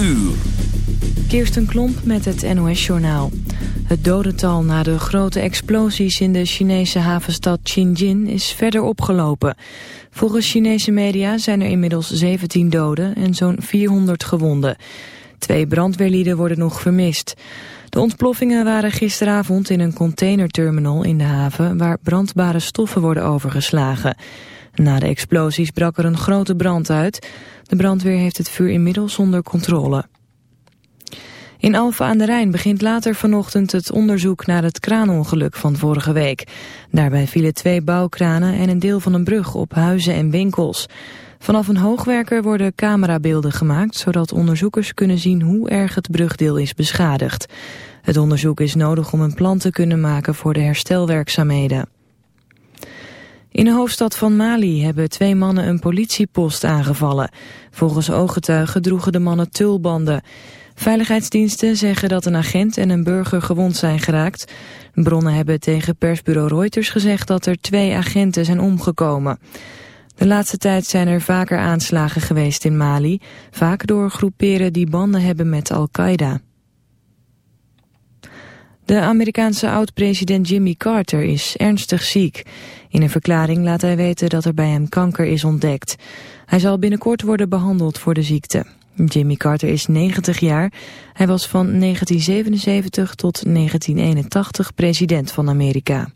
uur. Kirsten Klomp met het NOS-journaal. Het dodental na de grote explosies in de Chinese havenstad Xinjiang is verder opgelopen. Volgens Chinese media zijn er inmiddels 17 doden en zo'n 400 gewonden. Twee brandweerlieden worden nog vermist. De ontploffingen waren gisteravond in een containerterminal in de haven... waar brandbare stoffen worden overgeslagen. Na de explosies brak er een grote brand uit. De brandweer heeft het vuur inmiddels onder controle. In Alphen aan de Rijn begint later vanochtend het onderzoek naar het kraanongeluk van vorige week. Daarbij vielen twee bouwkranen en een deel van een brug op huizen en winkels. Vanaf een hoogwerker worden camerabeelden gemaakt... zodat onderzoekers kunnen zien hoe erg het brugdeel is beschadigd. Het onderzoek is nodig om een plan te kunnen maken voor de herstelwerkzaamheden. In de hoofdstad van Mali hebben twee mannen een politiepost aangevallen. Volgens ooggetuigen droegen de mannen tulbanden. Veiligheidsdiensten zeggen dat een agent en een burger gewond zijn geraakt. Bronnen hebben tegen persbureau Reuters gezegd dat er twee agenten zijn omgekomen. De laatste tijd zijn er vaker aanslagen geweest in Mali, vaak door groeperen die banden hebben met Al-Qaeda. De Amerikaanse oud-president Jimmy Carter is ernstig ziek. In een verklaring laat hij weten dat er bij hem kanker is ontdekt. Hij zal binnenkort worden behandeld voor de ziekte. Jimmy Carter is 90 jaar. Hij was van 1977 tot 1981 president van Amerika.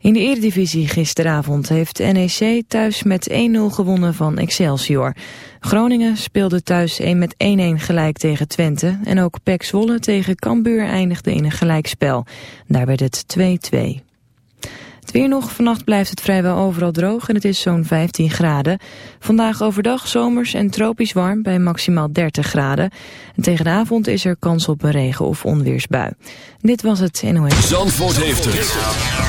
In de Eredivisie gisteravond heeft NEC thuis met 1-0 gewonnen van Excelsior. Groningen speelde thuis 1 met 1-1 gelijk tegen Twente. En ook PEC Zwolle tegen Cambuur eindigde in een gelijkspel. Daar werd het 2-2. Het weer nog, vannacht blijft het vrijwel overal droog en het is zo'n 15 graden. Vandaag overdag zomers en tropisch warm bij maximaal 30 graden. En tegen de avond is er kans op een regen- of onweersbui. Dit was het NOS. Zandvoort heeft het.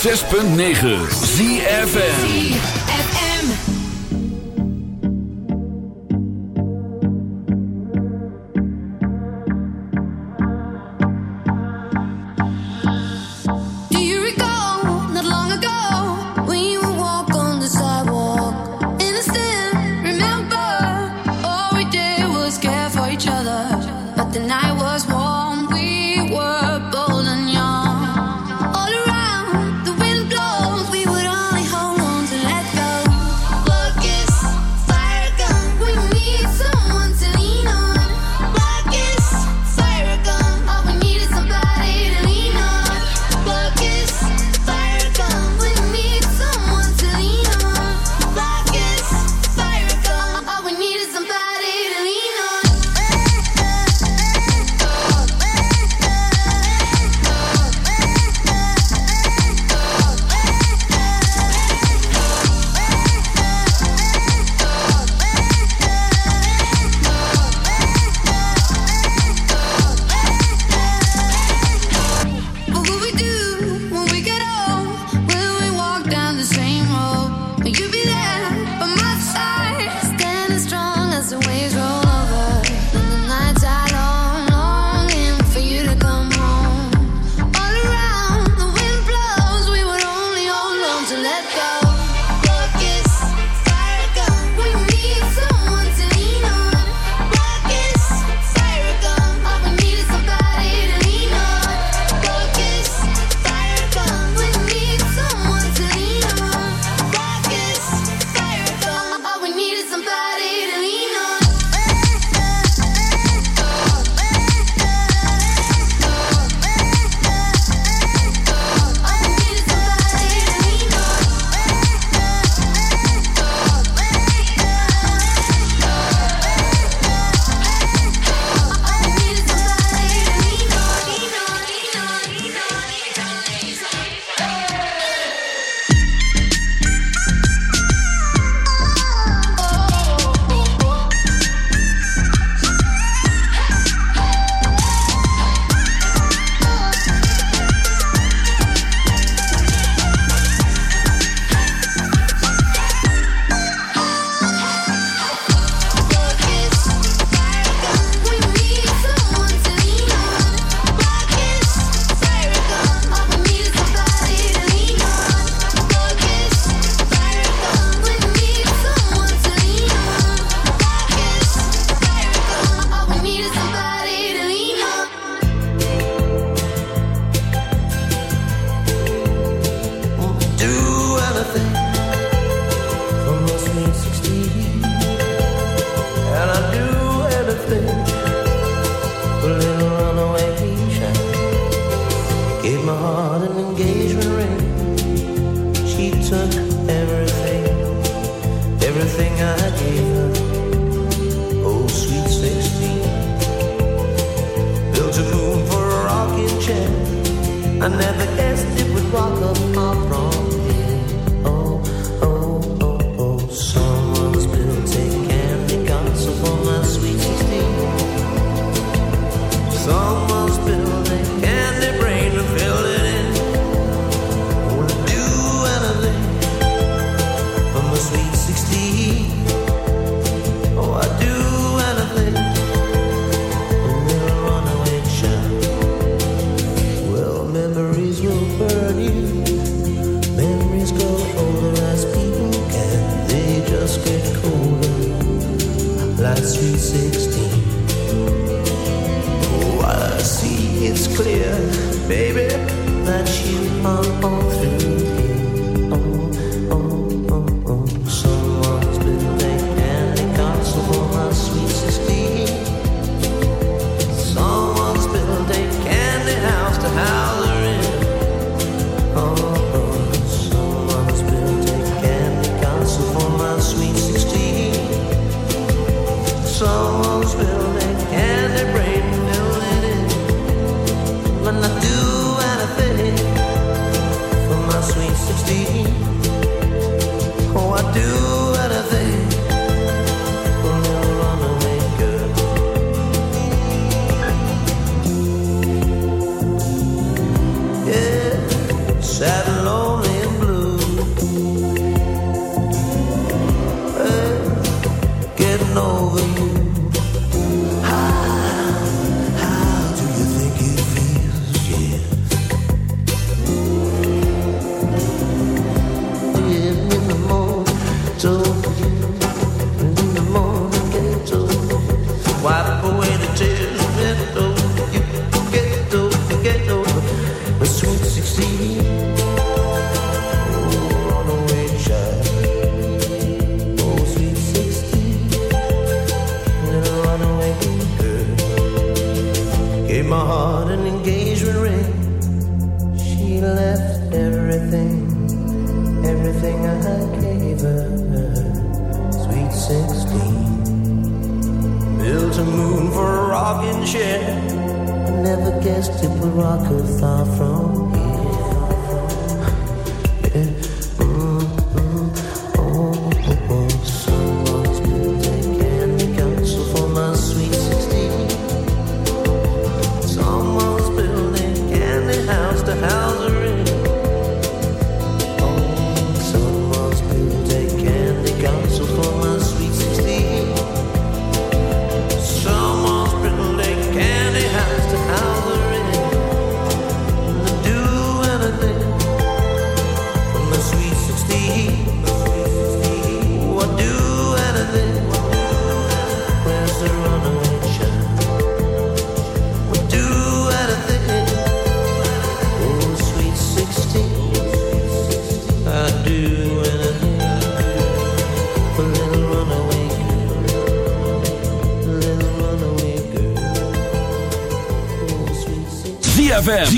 106.9 ZFN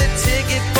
the ticket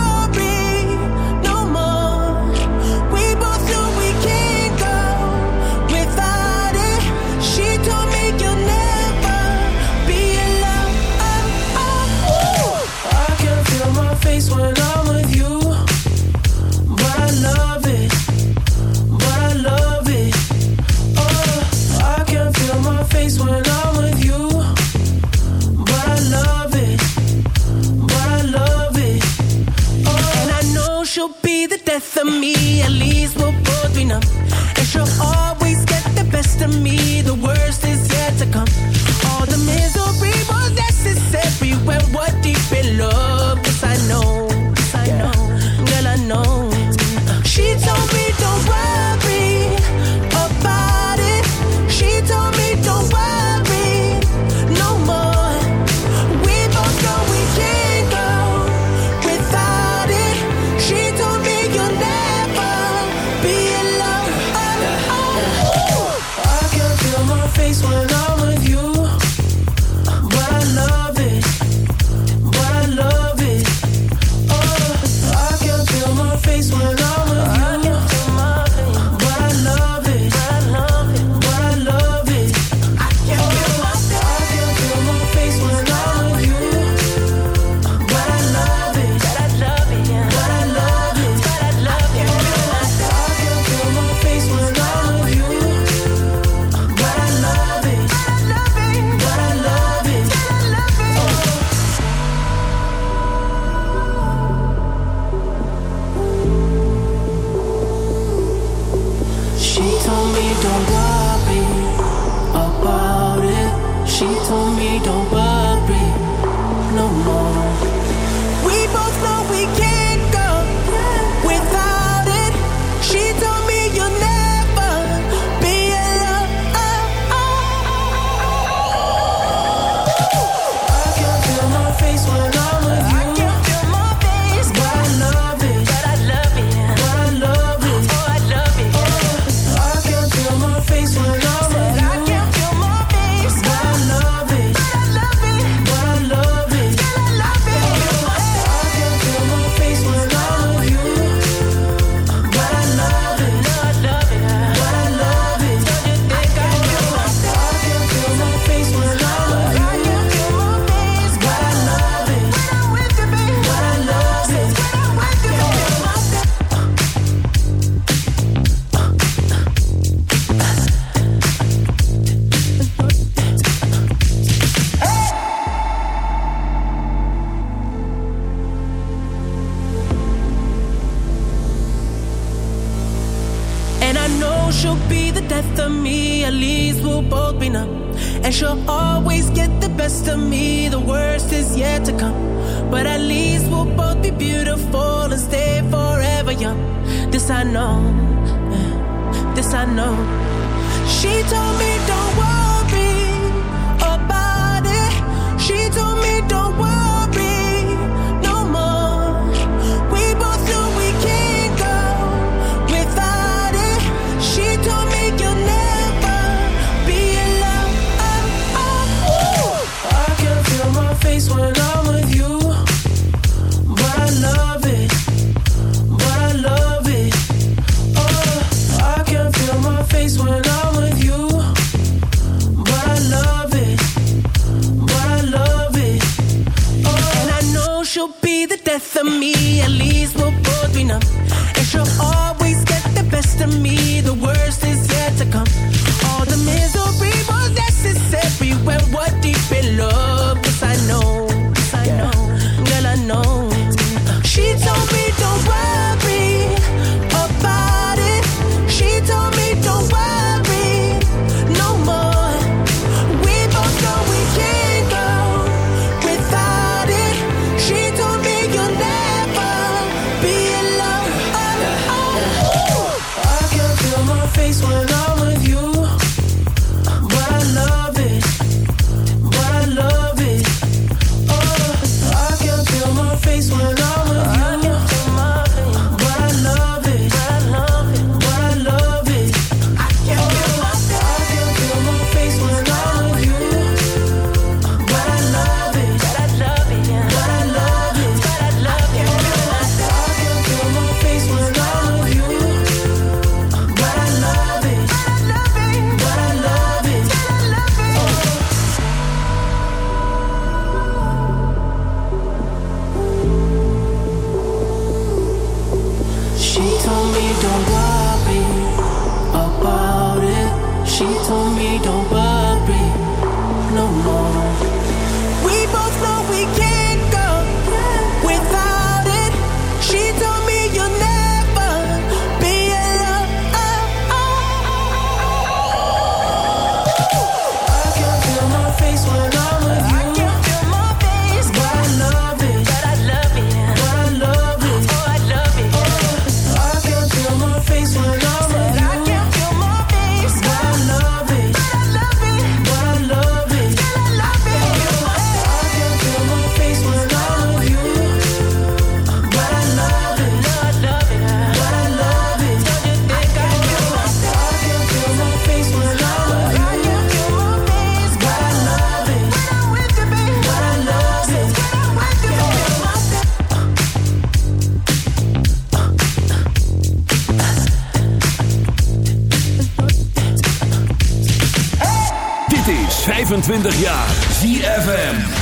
love.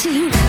to.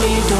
Me don't